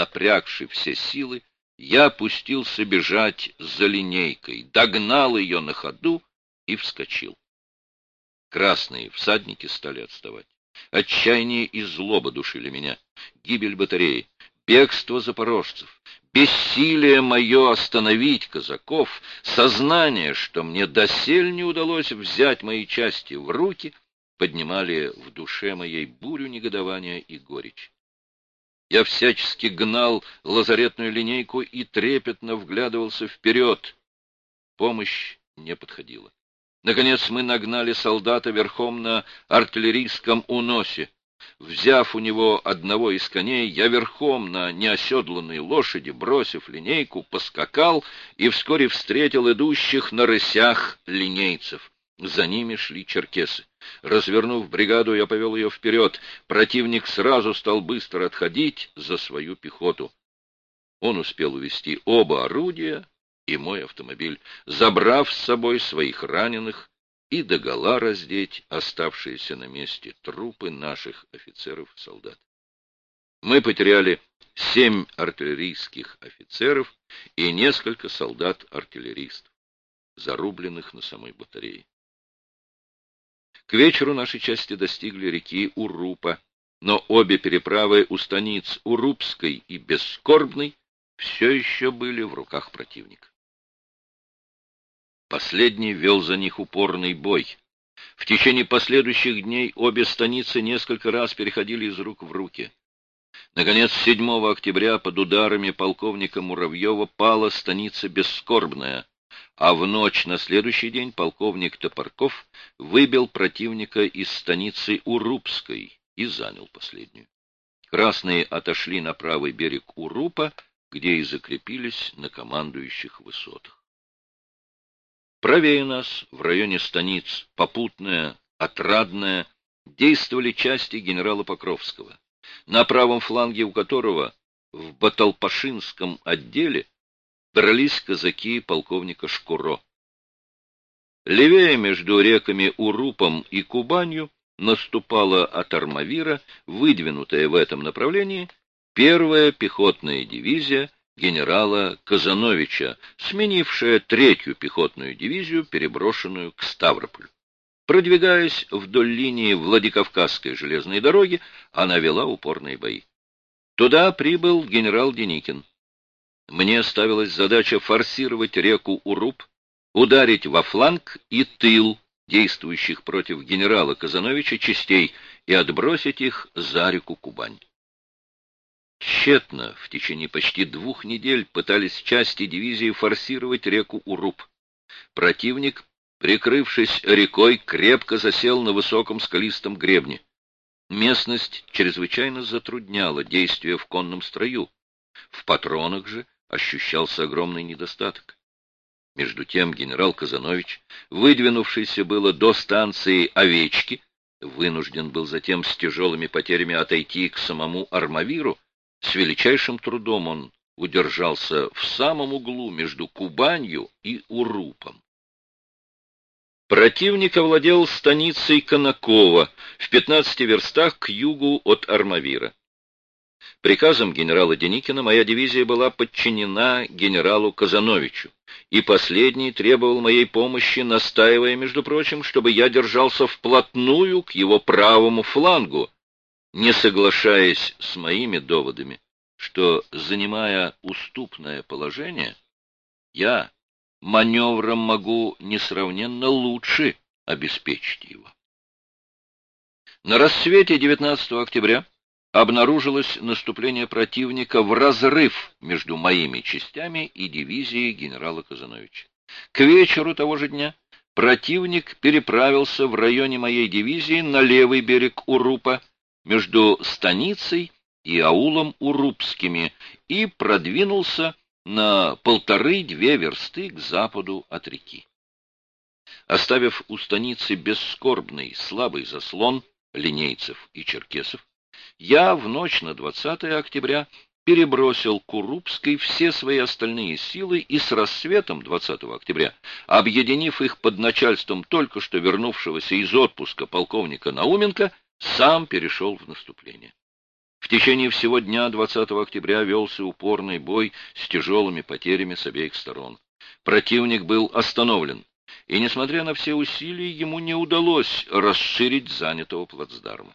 Напрягши все силы, я пустился бежать за линейкой, догнал ее на ходу и вскочил. Красные всадники стали отставать. Отчаяние и злоба душили меня. Гибель батареи, бегство запорожцев, бессилие мое остановить казаков, сознание, что мне досель не удалось взять мои части в руки, поднимали в душе моей бурю негодования и горечь. Я всячески гнал лазаретную линейку и трепетно вглядывался вперед. Помощь не подходила. Наконец мы нагнали солдата верхом на артиллерийском уносе. Взяв у него одного из коней, я верхом на неоседланной лошади, бросив линейку, поскакал и вскоре встретил идущих на рысях линейцев. За ними шли черкесы. Развернув бригаду, я повел ее вперед. Противник сразу стал быстро отходить за свою пехоту. Он успел увести оба орудия и мой автомобиль, забрав с собой своих раненых и догола раздеть оставшиеся на месте трупы наших офицеров и солдат. Мы потеряли семь артиллерийских офицеров и несколько солдат-артиллеристов, зарубленных на самой батарее. К вечеру наши части достигли реки Урупа, но обе переправы у станиц Урупской и Бескорбной все еще были в руках противника. Последний вел за них упорный бой. В течение последующих дней обе станицы несколько раз переходили из рук в руки. Наконец, 7 октября под ударами полковника Муравьева пала станица Бескорбная, а в ночь на следующий день полковник Топорков выбил противника из станицы Урупской и занял последнюю. Красные отошли на правый берег Урупа, где и закрепились на командующих высотах. Правее нас, в районе станиц Попутная, Отрадная, действовали части генерала Покровского, на правом фланге у которого, в Баталпашинском отделе, дрались казаки полковника Шкуро. Левее между реками Урупом и Кубанью наступала от Армавира, выдвинутая в этом направлении, первая пехотная дивизия генерала Казановича, сменившая третью пехотную дивизию, переброшенную к Ставрополю. Продвигаясь вдоль линии Владикавказской железной дороги, она вела упорные бои. Туда прибыл генерал Деникин. Мне ставилась задача форсировать реку Уруп, ударить во фланг и тыл действующих против генерала Казановича частей и отбросить их за реку Кубань. Тщетно в течение почти двух недель пытались части дивизии форсировать реку Уруп. Противник, прикрывшись рекой, крепко засел на высоком скалистом гребне. Местность чрезвычайно затрудняла действия в конном строю. В патронах же ощущался огромный недостаток. Между тем генерал Казанович, выдвинувшийся было до станции Овечки, вынужден был затем с тяжелыми потерями отойти к самому Армавиру, с величайшим трудом он удержался в самом углу между Кубанью и Урупом. Противник овладел станицей Конакова в 15 верстах к югу от Армавира. Приказом генерала Деникина моя дивизия была подчинена генералу Казановичу, и последний требовал моей помощи, настаивая, между прочим, чтобы я держался вплотную к его правому флангу, не соглашаясь с моими доводами, что, занимая уступное положение, я маневром могу несравненно лучше обеспечить его. На рассвете 19 октября обнаружилось наступление противника в разрыв между моими частями и дивизией генерала Казановича. К вечеру того же дня противник переправился в районе моей дивизии на левый берег Урупа, между станицей и аулом Урупскими и продвинулся на полторы-две версты к западу от реки. Оставив у станицы бесскорбный слабый заслон линейцев и черкесов, я в ночь на 20 октября перебросил к Урупской все свои остальные силы и с рассветом 20 октября, объединив их под начальством только что вернувшегося из отпуска полковника Науменко, сам перешел в наступление. В течение всего дня 20 октября велся упорный бой с тяжелыми потерями с обеих сторон. Противник был остановлен, и, несмотря на все усилия, ему не удалось расширить занятого плацдарма.